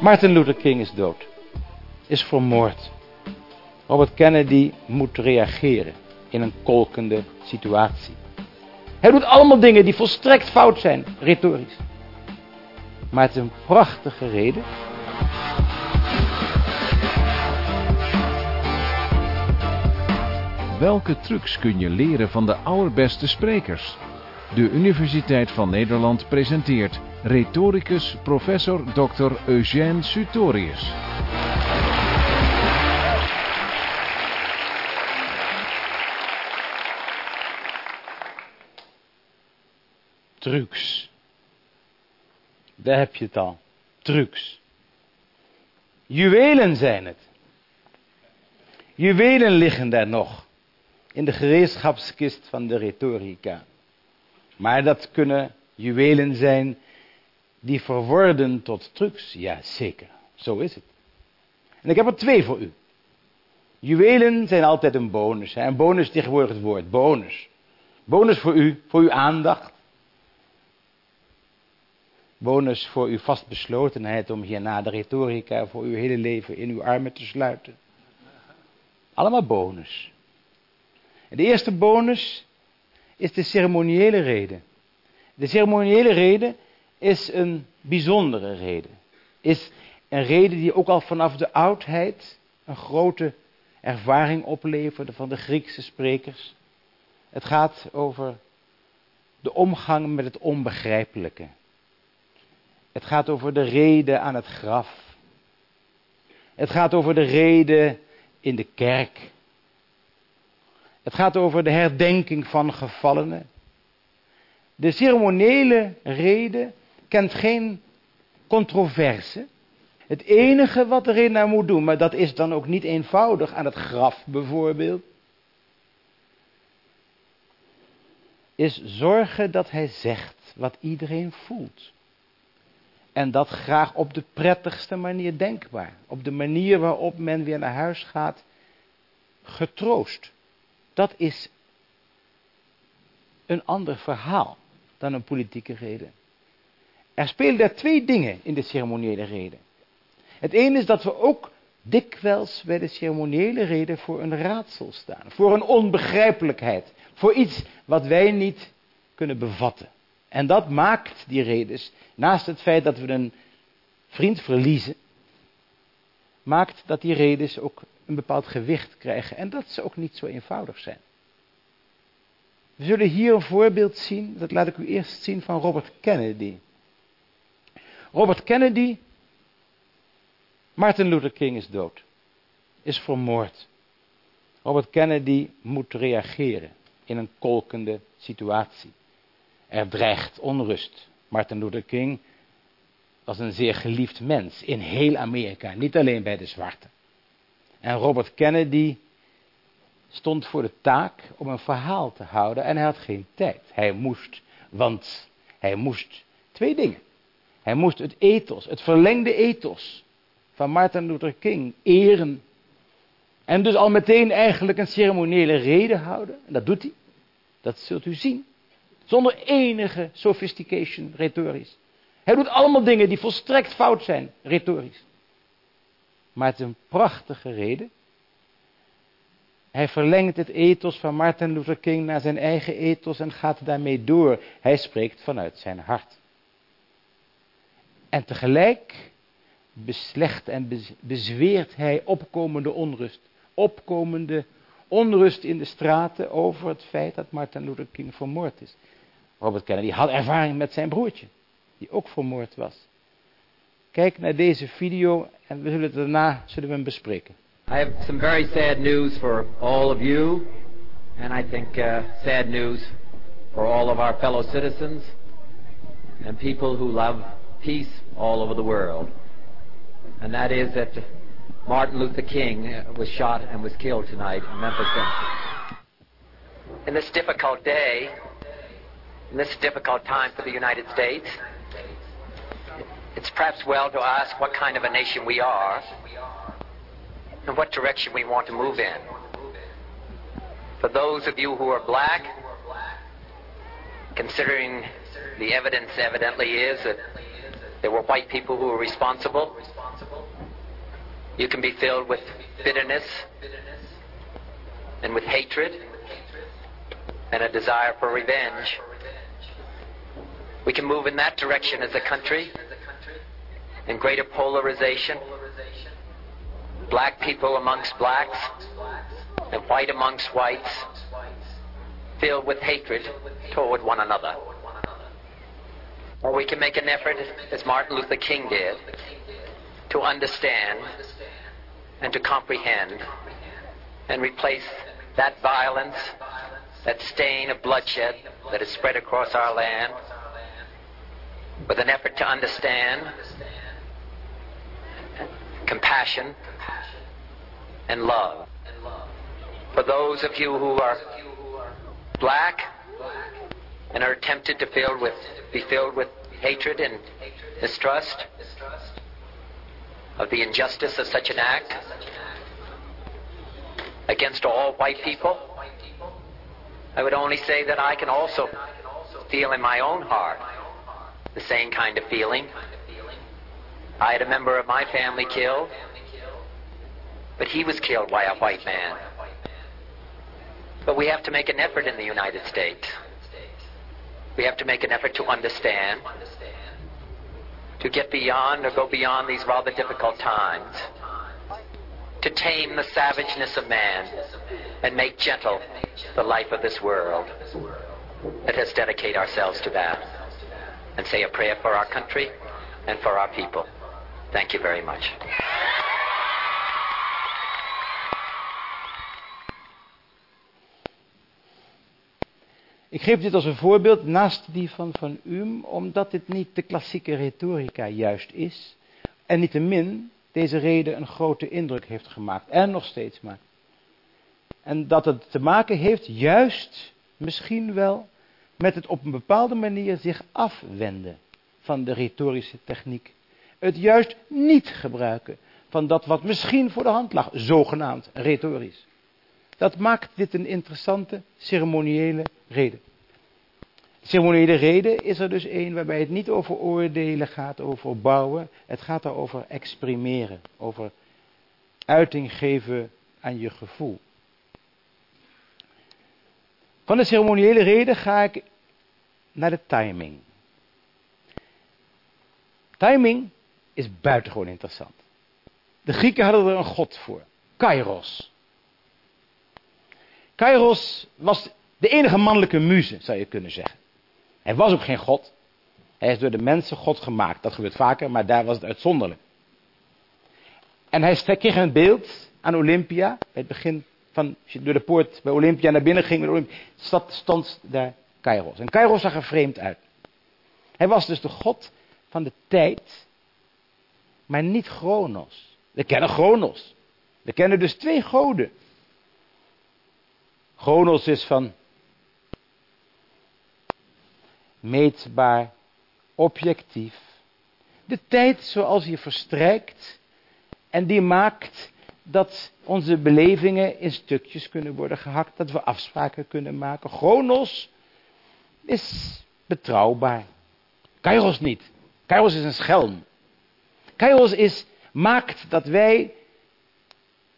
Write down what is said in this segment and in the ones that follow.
Martin Luther King is dood. Is vermoord. Robert Kennedy moet reageren in een kolkende situatie. Hij doet allemaal dingen die volstrekt fout zijn, retorisch. Maar het is een prachtige reden. Welke trucs kun je leren van de allerbeste sprekers? De Universiteit van Nederland presenteert retoricus professor Dr. Eugène Sutorius. Trucs. Daar heb je het al. Trucs. Juwelen zijn het. Juwelen liggen daar nog. In de gereedschapskist van de retorica. Maar dat kunnen juwelen zijn die verworden tot trucs. Ja, zeker. Zo is het. En ik heb er twee voor u. Juwelen zijn altijd een bonus. Hè? Een bonus tegenwoordig het woord. Bonus. Bonus voor u, voor uw aandacht. Bonus voor uw vastbeslotenheid om hierna de retorica voor uw hele leven in uw armen te sluiten. Allemaal bonus. En de eerste bonus is de ceremoniële reden. De ceremoniële reden is een bijzondere reden. Is een reden die ook al vanaf de oudheid een grote ervaring opleverde van de Griekse sprekers. Het gaat over de omgang met het onbegrijpelijke. Het gaat over de reden aan het graf. Het gaat over de reden in de kerk. Het gaat over de herdenking van gevallenen. De ceremoniële reden kent geen controverse. Het enige wat erin naar moet doen, maar dat is dan ook niet eenvoudig aan het graf bijvoorbeeld, is zorgen dat hij zegt wat iedereen voelt. En dat graag op de prettigste manier denkbaar. Op de manier waarop men weer naar huis gaat, getroost. Dat is een ander verhaal dan een politieke reden. Er spelen daar twee dingen in de ceremoniële reden. Het ene is dat we ook dikwijls bij de ceremoniële reden voor een raadsel staan. Voor een onbegrijpelijkheid. Voor iets wat wij niet kunnen bevatten. En dat maakt die redes, naast het feit dat we een vriend verliezen, maakt dat die redes ook een bepaald gewicht krijgen en dat ze ook niet zo eenvoudig zijn. We zullen hier een voorbeeld zien, dat laat ik u eerst zien van Robert Kennedy. Robert Kennedy, Martin Luther King is dood, is vermoord. Robert Kennedy moet reageren in een kolkende situatie. Er dreigt onrust. Martin Luther King was een zeer geliefd mens in heel Amerika, niet alleen bij de zwarten. En Robert Kennedy stond voor de taak om een verhaal te houden en hij had geen tijd. Hij moest, want hij moest twee dingen. Hij moest het ethos, het verlengde ethos van Martin Luther King eren. En dus al meteen eigenlijk een ceremoniële reden houden. En dat doet hij. Dat zult u zien. Zonder enige sophistication retorisch. Hij doet allemaal dingen die volstrekt fout zijn, retorisch. Maar het is een prachtige reden. Hij verlengt het ethos van Martin Luther King naar zijn eigen ethos en gaat daarmee door. Hij spreekt vanuit zijn hart. En tegelijk beslecht en bezweert hij opkomende onrust. Opkomende onrust in de straten over het feit dat Martin Luther King vermoord is. Robert Kennedy had ervaring met zijn broertje, die ook vermoord was. Kijk naar deze video en we zullen het daarna zullen we hem bespreken. I have some very sad news for all of you, and I think uh, sad news for all of our fellow citizens and people who love peace all over the world. And that is that Martin Luther King uh, was shot and was killed tonight in Memphis, Tennessee. In this difficult day, in this difficult time for the United States, it's perhaps well to ask what kind of a nation we are and what direction we want to move in. For those of you who are black, considering the evidence evidently is that there were white people who were responsible, You can be filled with bitterness and with hatred and a desire for revenge. We can move in that direction as a country in greater polarization. Black people amongst blacks and white amongst whites, filled with hatred toward one another. Or we can make an effort, as Martin Luther King did, to understand and to comprehend and replace that violence, that stain of bloodshed that is spread across our land with an effort to understand, compassion, and love. For those of you who are black and are tempted to with, be filled with hatred and mistrust of the injustice of such an act against all white people, I would only say that I can also feel in my own heart the same kind of feeling. I had a member of my family killed, but he was killed by a white man. But we have to make an effort in the United States. We have to make an effort to understand, to get beyond or go beyond these rather difficult times, to tame the savageness of man and make gentle the life of this world. Let us dedicate ourselves to that and say a prayer for our country and for our people. Thank you very much. Ik geef dit als een voorbeeld naast die van Van Uhm, omdat dit niet de klassieke retorica juist is. En niettemin deze reden een grote indruk heeft gemaakt en nog steeds maakt. En dat het te maken heeft juist misschien wel met het op een bepaalde manier zich afwenden van de retorische techniek. Het juist niet gebruiken van dat wat misschien voor de hand lag, zogenaamd retorisch. Dat maakt dit een interessante ceremoniële reden. De ceremoniële reden is er dus een waarbij het niet over oordelen gaat, over bouwen. Het gaat over exprimeren, over uiting geven aan je gevoel. Van de ceremoniële reden ga ik naar de timing. Timing is buitengewoon interessant. De Grieken hadden er een god voor, Kairos. Kairos was de enige mannelijke muze, zou je kunnen zeggen. Hij was ook geen god. Hij is door de mensen god gemaakt. Dat gebeurt vaker, maar daar was het uitzonderlijk. En hij kreeg een beeld aan Olympia, bij het begin van, als je door de poort bij Olympia naar binnen ging, Olympia, stond daar Kairos. En Kairos zag er vreemd uit. Hij was dus de god van de tijd, maar niet Chronos. We kennen Chronos. We kennen dus twee goden. Chronos is van meetbaar, objectief. De tijd zoals die verstrijkt en die maakt dat onze belevingen in stukjes kunnen worden gehakt, dat we afspraken kunnen maken. Chronos is betrouwbaar. Kairos niet. Kairos is een schelm. Kairos is, maakt dat wij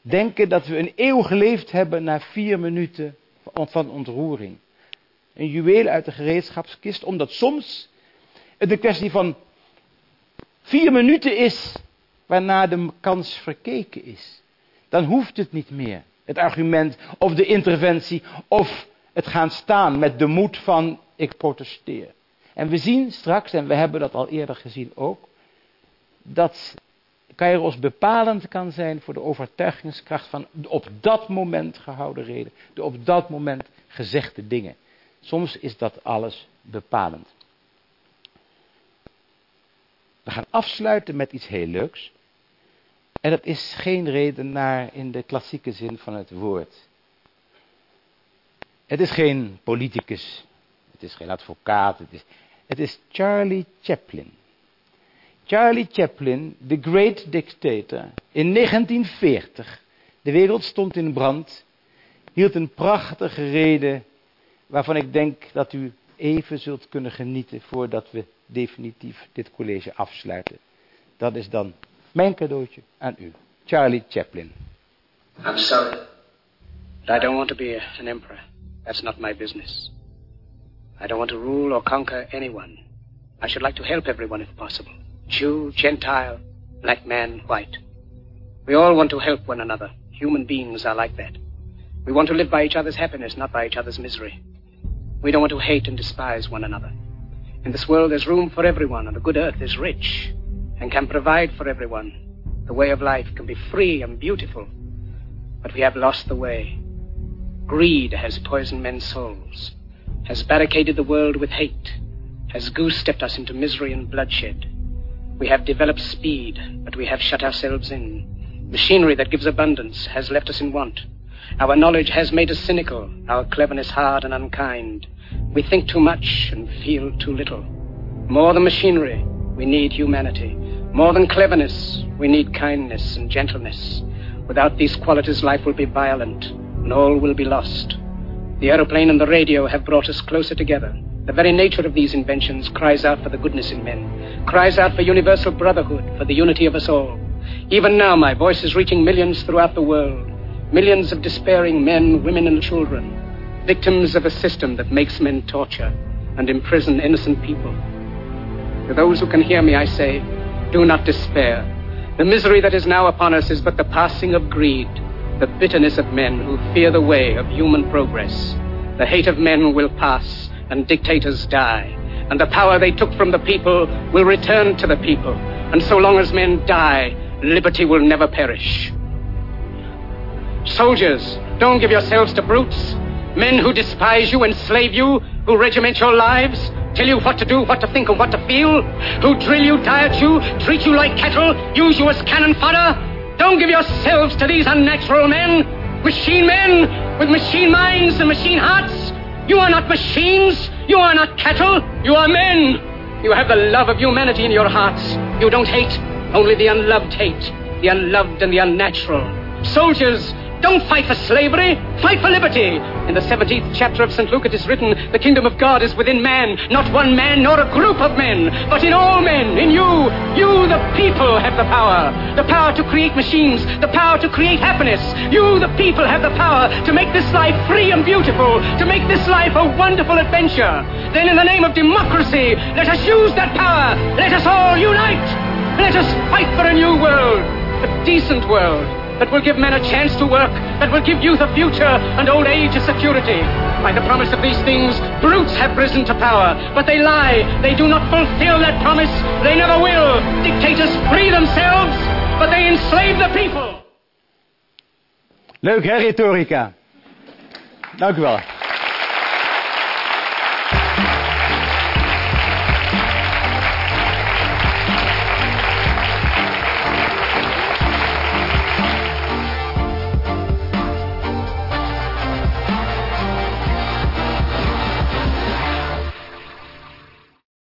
denken dat we een eeuw geleefd hebben na vier minuten van ontroering. Een juweel uit de gereedschapskist, omdat soms het een kwestie van vier minuten is waarna de kans verkeken is. Dan hoeft het niet meer. Het argument of de interventie of het gaan staan met de moed van ik protesteer. En we zien straks, en we hebben dat al eerder gezien ook, dat Kairos bepalend kan zijn voor de overtuigingskracht van de op dat moment gehouden reden, de op dat moment gezegde dingen. Soms is dat alles bepalend. We gaan afsluiten met iets heel leuks. En dat is geen reden naar in de klassieke zin van het woord. Het is geen politicus, het is geen advocaat, het is, het is Charlie Chaplin. Charlie Chaplin, the great dictator, in 1940, de wereld stond in brand, hield een prachtige reden waarvan ik denk dat u even zult kunnen genieten voordat we definitief dit college afsluiten. Dat is dan mijn cadeautje aan u. Charlie Chaplin. I'm sorry. But I don't want to be an emperor. That's not my business. I don't want to rule or conquer anyone. I should like to help everyone if possible. Jew, Gentile, black man, white. We all want to help one another. Human beings are like that. We want to live by each other's happiness, not by each other's misery. We don't want to hate and despise one another. In this world, there's room for everyone, and the good earth is rich and can provide for everyone. The way of life can be free and beautiful, but we have lost the way. Greed has poisoned men's souls, has barricaded the world with hate, has goose stepped us into misery and bloodshed. We have developed speed, but we have shut ourselves in. Machinery that gives abundance has left us in want. Our knowledge has made us cynical, our cleverness hard and unkind. We think too much and feel too little. More than machinery, we need humanity. More than cleverness, we need kindness and gentleness. Without these qualities, life will be violent, and all will be lost. The aeroplane and the radio have brought us closer together. The very nature of these inventions cries out for the goodness in men, cries out for universal brotherhood, for the unity of us all. Even now, my voice is reaching millions throughout the world. Millions of despairing men, women, and children, victims of a system that makes men torture and imprison innocent people. To those who can hear me, I say, do not despair. The misery that is now upon us is but the passing of greed the bitterness of men who fear the way of human progress. The hate of men will pass, and dictators die, and the power they took from the people will return to the people. And so long as men die, liberty will never perish. Soldiers, don't give yourselves to brutes. Men who despise you, enslave you, who regiment your lives, tell you what to do, what to think, and what to feel, who drill you, diet you, treat you like cattle, use you as cannon fodder, don't give yourselves to these unnatural men, machine men with machine minds and machine hearts. You are not machines. You are not cattle. You are men. You have the love of humanity in your hearts. You don't hate, only the unloved hate, the unloved and the unnatural. Soldiers, don't fight for slavery, fight for liberty. In the 17th chapter of St. Luke it is written, The kingdom of God is within man, not one man nor a group of men, but in all men, in you. You, the people, have the power. The power to create machines, the power to create happiness. You, the people, have the power to make this life free and beautiful, to make this life a wonderful adventure. Then, in the name of democracy, let us use that power. Let us all unite. Let us fight for a new world, a decent world that will give men a chance to work, that will give youth a future and old age a security. By the promise of these things, brutes have risen to power, but they lie. They do not fulfill that promise. They never will. Dictators free themselves, but they enslave the people. Leuk hè, retorica? Dank u wel.